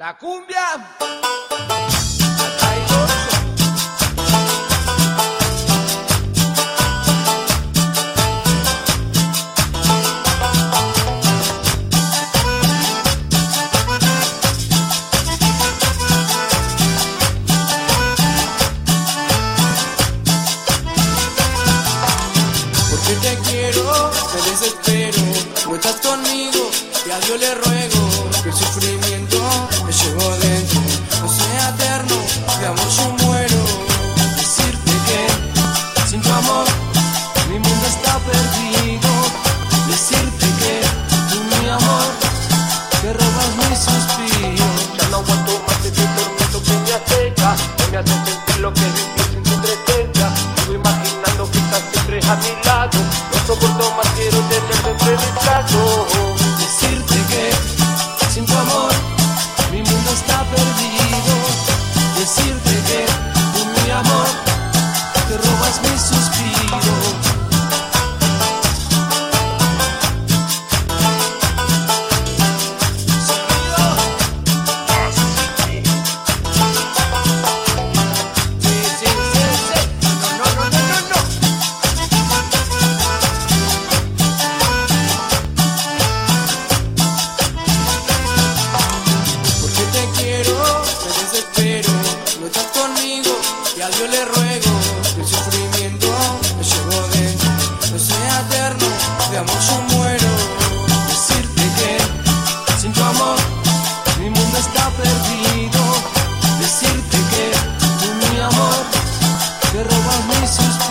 La cumbia. Te quiero, me desespero, no estás conmigo. Y a Dios le ruego que el a mi lado soporto y a Dios le ruego que el sufrimiento me llevo no sea eterno, de amor yo muero. Decirte que sin tu amor mi mundo está perdido. Decirte que tú mi amor te robas mis suspiros.